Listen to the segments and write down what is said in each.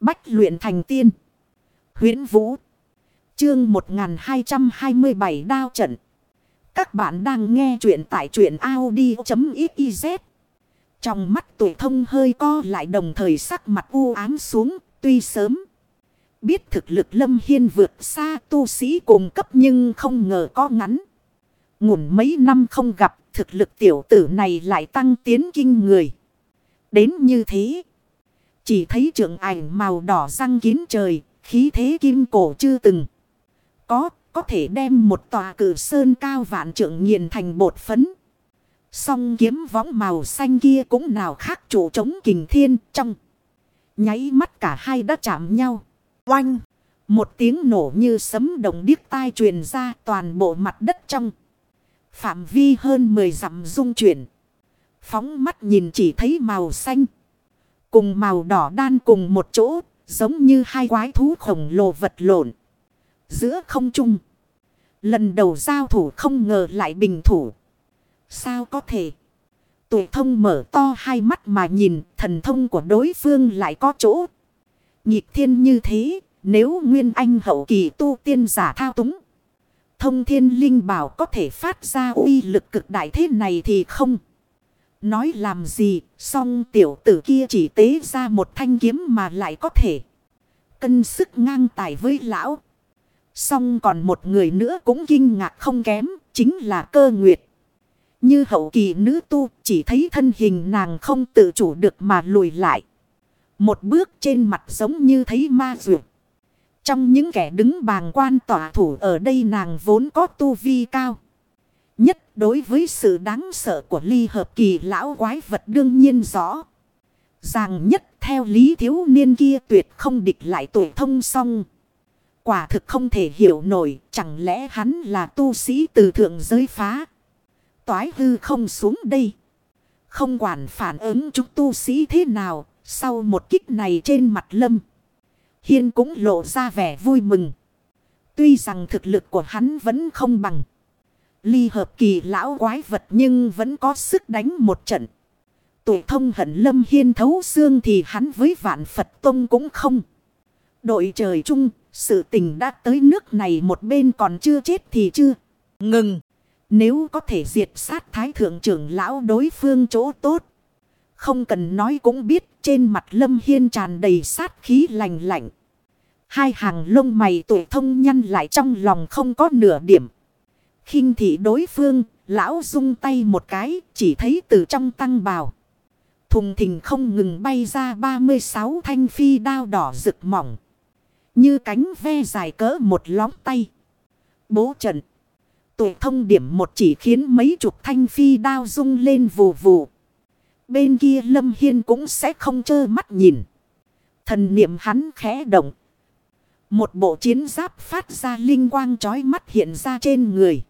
Bách luyện thành tiên. huyễn Vũ. Chương 1227 đao trận. Các bạn đang nghe truyện tại truyện Audi.xyz. Trong mắt tuổi thông hơi co lại đồng thời sắc mặt u ám xuống. Tuy sớm. Biết thực lực lâm hiên vượt xa tu sĩ cùng cấp nhưng không ngờ có ngắn. Ngủn mấy năm không gặp, thực lực tiểu tử này lại tăng tiến kinh người. Đến như thế. Chỉ thấy trường ảnh màu đỏ răng kín trời, khí thế kim cổ chưa từng. Có, có thể đem một tòa cử sơn cao vạn trượng nghiền thành bột phấn. Song kiếm võng màu xanh kia cũng nào khác chủ chống kình thiên trong. Nháy mắt cả hai đã chạm nhau. Oanh! Một tiếng nổ như sấm động điếc tai truyền ra toàn bộ mặt đất trong. Phạm vi hơn 10 dặm rung chuyển. Phóng mắt nhìn chỉ thấy màu xanh. Cùng màu đỏ đan cùng một chỗ. Giống như hai quái thú khổng lồ vật lộn. Giữa không trung. Lần đầu giao thủ không ngờ lại bình thủ. Sao có thể? Tuổi thông mở to hai mắt mà nhìn thần thông của đối phương lại có chỗ. Nhịp thiên như thế, nếu nguyên anh hậu kỳ tu tiên giả thao túng. Thông thiên linh bảo có thể phát ra uy lực cực đại thế này thì không. Nói làm gì, song tiểu tử kia chỉ tế ra một thanh kiếm mà lại có thể. Cân sức ngang tài với lão. Song còn một người nữa cũng kinh ngạc không kém, chính là cơ nguyệt. Như hậu kỳ nữ tu, chỉ thấy thân hình nàng không tự chủ được mà lùi lại. Một bước trên mặt giống như thấy ma dược. Trong những kẻ đứng bàng quan tỏa thủ ở đây nàng vốn có tu vi cao. Nhất đối với sự đáng sợ của ly hợp kỳ lão quái vật đương nhiên rõ. Ràng nhất theo lý thiếu niên kia tuyệt không địch lại tuổi thông song. Quả thực không thể hiểu nổi, chẳng lẽ hắn là tu sĩ từ thượng giới phá. Toái hư không xuống đây. Không quản phản ứng chúng tu sĩ thế nào, sau một kích này trên mặt lâm. Hiên cũng lộ ra vẻ vui mừng. Tuy rằng thực lực của hắn vẫn không bằng. Ly hợp kỳ lão quái vật nhưng vẫn có sức đánh một trận. Tuổi thông hận lâm hiên thấu xương thì hắn với vạn Phật Tông cũng không. Đội trời chung, sự tình đã tới nước này một bên còn chưa chết thì chưa. Ngừng! Nếu có thể diệt sát thái thượng trưởng lão đối phương chỗ tốt. Không cần nói cũng biết trên mặt lâm hiên tràn đầy sát khí lành lạnh. Hai hàng lông mày tuổi thông nhăn lại trong lòng không có nửa điểm khinh thị đối phương, lão rung tay một cái, chỉ thấy từ trong tăng bào. Thùng thình không ngừng bay ra 36 thanh phi đao đỏ rực mỏng. Như cánh ve dài cỡ một lóng tay. Bố trận. tụ thông điểm một chỉ khiến mấy chục thanh phi đao rung lên vù vù. Bên kia Lâm Hiên cũng sẽ không chơ mắt nhìn. Thần niệm hắn khẽ động. Một bộ chiến giáp phát ra linh quang chói mắt hiện ra trên người.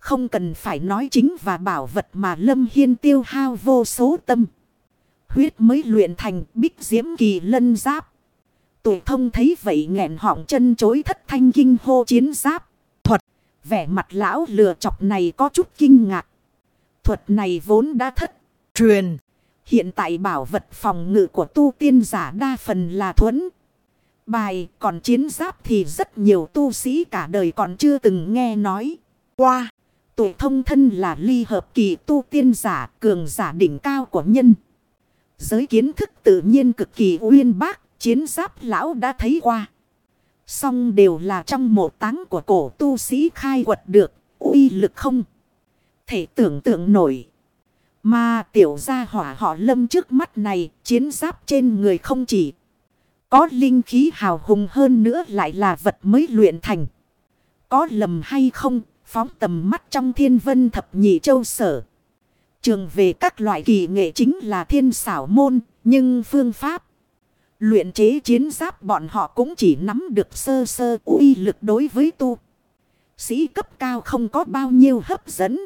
Không cần phải nói chính và bảo vật mà Lâm Hiên tiêu hao vô số tâm. Huyết mới luyện thành bích diễm kỳ lân giáp. Tụ thông thấy vậy nghẹn họng chân chối thất thanh kinh hô chiến giáp. Thuật, vẻ mặt lão lừa chọc này có chút kinh ngạc. Thuật này vốn đã thất, truyền. Hiện tại bảo vật phòng ngự của tu tiên giả đa phần là thuẫn. Bài còn chiến giáp thì rất nhiều tu sĩ cả đời còn chưa từng nghe nói. Qua, tuổi thông thân là ly hợp kỳ tu tiên giả cường giả đỉnh cao của nhân. Giới kiến thức tự nhiên cực kỳ uyên bác, chiến giáp lão đã thấy qua. Song đều là trong một táng của cổ tu sĩ khai quật được, uy lực không. Thể tưởng tượng nổi. Mà tiểu gia hỏa họ lâm trước mắt này, chiến giáp trên người không chỉ có linh khí hào hùng hơn nữa lại là vật mới luyện thành. Có lầm hay không, phóng tầm mắt trong thiên vân thập nhị châu sở. Trường về các loại kỳ nghệ chính là thiên xảo môn, nhưng phương pháp. Luyện chế chiến giáp bọn họ cũng chỉ nắm được sơ sơ uy lực đối với tu. Sĩ cấp cao không có bao nhiêu hấp dẫn.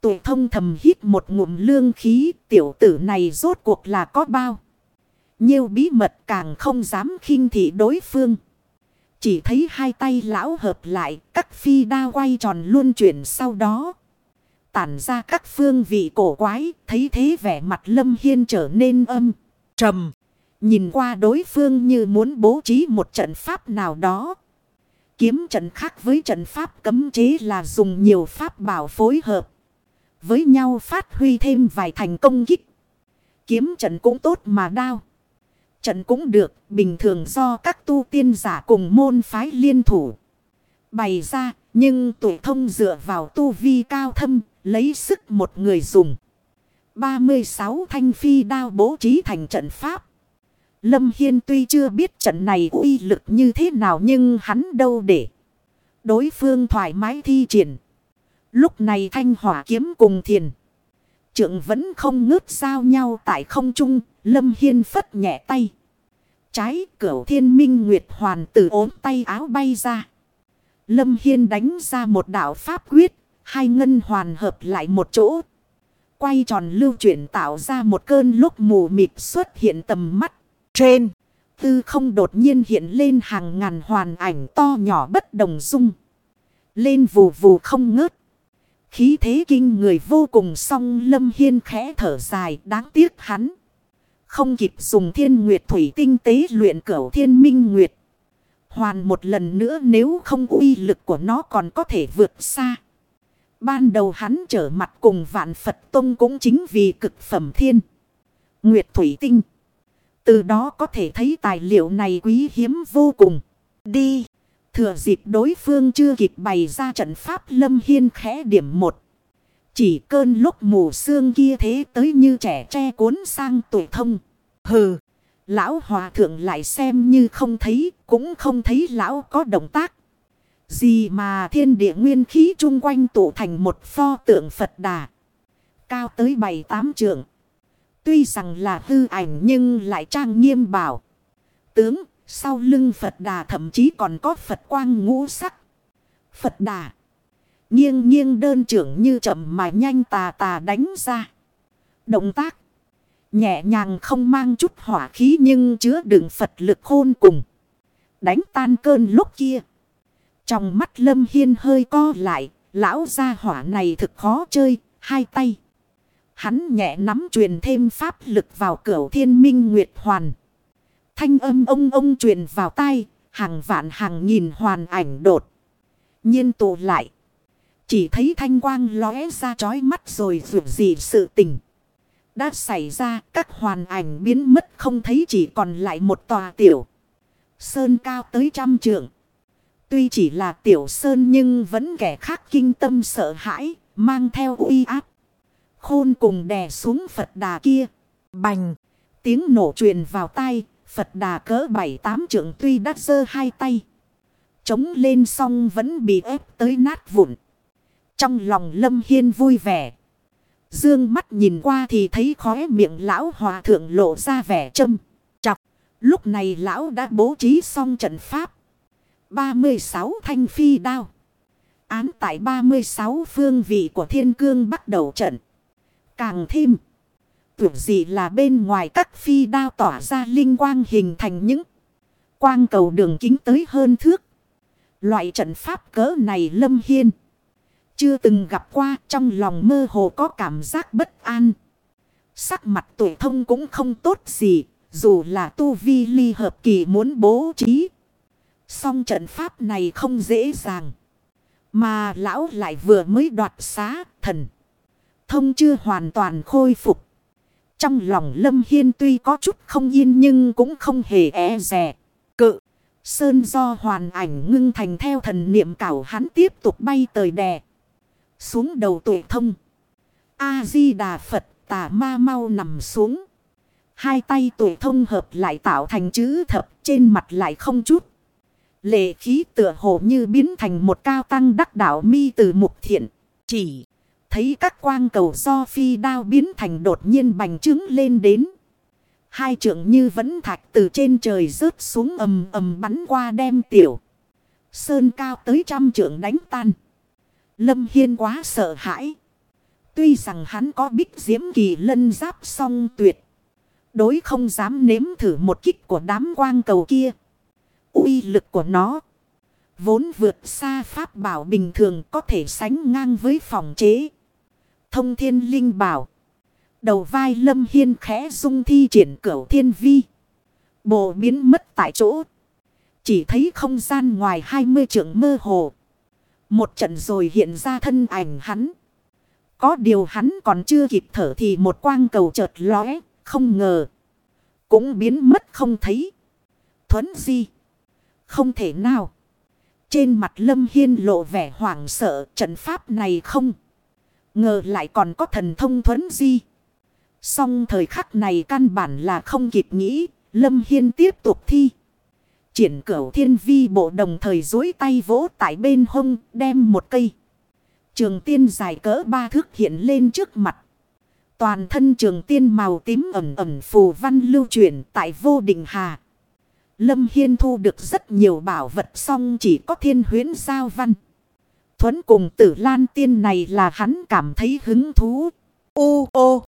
Tụ thông thầm hít một ngụm lương khí tiểu tử này rốt cuộc là có bao. Nhiều bí mật càng không dám khinh thị đối phương. Chỉ thấy hai tay lão hợp lại, các phi đa quay tròn luôn chuyển sau đó. Tản ra các phương vị cổ quái, thấy thế vẻ mặt lâm hiên trở nên âm, trầm. Nhìn qua đối phương như muốn bố trí một trận pháp nào đó. Kiếm trận khác với trận pháp cấm chế là dùng nhiều pháp bảo phối hợp. Với nhau phát huy thêm vài thành công kích. Kiếm trận cũng tốt mà đao. Trận cũng được, bình thường do các tu tiên giả cùng môn phái liên thủ. Bày ra, nhưng tụ thông dựa vào tu vi cao thâm, lấy sức một người dùng. 36 thanh phi đao bố trí thành trận pháp. Lâm Hiên tuy chưa biết trận này uy lực như thế nào nhưng hắn đâu để. Đối phương thoải mái thi triển. Lúc này thanh hỏa kiếm cùng thiền. Trượng vẫn không ngớt sao nhau tại không trung. Lâm Hiên phất nhẹ tay. Trái cửu thiên minh nguyệt hoàn từ ốm tay áo bay ra. Lâm Hiên đánh ra một đạo pháp quyết. Hai ngân hoàn hợp lại một chỗ. Quay tròn lưu chuyển tạo ra một cơn lúc mù mịt xuất hiện tầm mắt. Trên, tư không đột nhiên hiện lên hàng ngàn hoàn ảnh to nhỏ bất đồng dung. Lên vù vù không ngớt. Khí thế kinh người vô cùng song lâm hiên khẽ thở dài đáng tiếc hắn. Không kịp dùng thiên nguyệt thủy tinh tế luyện cửu thiên minh nguyệt. Hoàn một lần nữa nếu không uy lực của nó còn có thể vượt xa. Ban đầu hắn trở mặt cùng vạn Phật Tông cũng chính vì cực phẩm thiên. Nguyệt thủy tinh. Từ đó có thể thấy tài liệu này quý hiếm vô cùng. Đi. Thừa dịp đối phương chưa kịp bày ra trận pháp lâm hiên khẽ điểm một. Chỉ cơn lúc mù sương kia thế tới như trẻ tre cuốn sang tuổi thông. Hừ. Lão hòa thượng lại xem như không thấy. Cũng không thấy lão có động tác. Gì mà thiên địa nguyên khí chung quanh tụ thành một pho tượng Phật đà. Cao tới bảy tám trượng. Tuy rằng là hư ảnh nhưng lại trang nghiêm bảo. Tướng, sau lưng Phật đà thậm chí còn có Phật quang ngũ sắc. Phật đà. Nghiêng nghiêng đơn trưởng như chậm mà nhanh tà tà đánh ra. Động tác. Nhẹ nhàng không mang chút hỏa khí nhưng chứa đựng Phật lực khôn cùng. Đánh tan cơn lúc kia. Trong mắt Lâm Hiên hơi co lại. Lão gia hỏa này thực khó chơi. Hai tay. Hắn nhẹ nắm truyền thêm pháp lực vào cửa thiên minh nguyệt hoàn. Thanh âm ông ông truyền vào tay, hàng vạn hàng nghìn hoàn ảnh đột. nhiên tụ lại. Chỉ thấy thanh quang lóe ra chói mắt rồi dù gì sự tình. Đã xảy ra các hoàn ảnh biến mất không thấy chỉ còn lại một tòa tiểu. Sơn cao tới trăm trượng. Tuy chỉ là tiểu sơn nhưng vẫn kẻ khác kinh tâm sợ hãi, mang theo uy áp. Khôn cùng đè xuống Phật đà kia. Bành. Tiếng nổ truyền vào tay. Phật đà cỡ bảy tám trượng tuy đắt dơ hai tay. Chống lên xong vẫn bị ép tới nát vụn. Trong lòng Lâm Hiên vui vẻ. Dương mắt nhìn qua thì thấy khóe miệng lão hòa thượng lộ ra vẻ châm. Chọc. Lúc này lão đã bố trí xong trận pháp. 36 thanh phi đao. Án tại 36 phương vị của thiên cương bắt đầu trận. Càng thêm. Tưởng gì là bên ngoài các phi đao tỏa ra linh quang hình thành những quang cầu đường kính tới hơn thước. Loại trận pháp cỡ này lâm hiên. Chưa từng gặp qua trong lòng mơ hồ có cảm giác bất an. Sắc mặt tuổi thông cũng không tốt gì. Dù là tu vi ly hợp kỳ muốn bố trí. Song trận pháp này không dễ dàng. Mà lão lại vừa mới đoạt xá thần thông chưa hoàn toàn khôi phục. Trong lòng Lâm Hiên tuy có chút không yên nhưng cũng không hề e rè. Cự, sơn do hoàn ảnh ngưng thành theo thần niệm cảo hắn tiếp tục bay tới đè. Xuống đầu tuổi thông. A-di-đà Phật tà ma mau nằm xuống. Hai tay tuổi thông hợp lại tạo thành chữ thập, trên mặt lại không chút. Lệ khí tựa hồ như biến thành một cao tăng đắc đạo mi từ mục thiện. Chỉ Thấy các quang cầu do phi đao biến thành đột nhiên bành trướng lên đến. Hai trượng như vẫn thạch từ trên trời rớt xuống ầm ầm bắn qua đem tiểu. Sơn cao tới trăm trượng đánh tan. Lâm Hiên quá sợ hãi. Tuy rằng hắn có bích diễm kỳ lân giáp song tuyệt. Đối không dám nếm thử một kích của đám quang cầu kia. uy lực của nó. Vốn vượt xa pháp bảo bình thường có thể sánh ngang với phòng chế. Thông thiên linh bảo. Đầu vai lâm hiên khẽ dung thi triển cửu thiên vi. bộ biến mất tại chỗ. Chỉ thấy không gian ngoài 20 trượng mơ hồ. Một trận rồi hiện ra thân ảnh hắn. Có điều hắn còn chưa kịp thở thì một quang cầu chợt lóe, không ngờ. Cũng biến mất không thấy. Thuấn di. Không thể nào. Trên mặt Lâm Hiên lộ vẻ hoảng sợ trận pháp này không. Ngờ lại còn có thần thông thuấn di. Song thời khắc này căn bản là không kịp nghĩ. Lâm Hiên tiếp tục thi. Triển cửu thiên vi bộ đồng thời dối tay vỗ tại bên hông, đem một cây. Trường tiên dài cỡ ba thước hiện lên trước mặt. Toàn thân trường tiên màu tím ẩm ẩm phù văn lưu chuyển tại vô định hà. Lâm Hiên thu được rất nhiều bảo vật song chỉ có thiên huyến giao văn. Thuấn cùng tử lan tiên này là hắn cảm thấy hứng thú. Ô ô!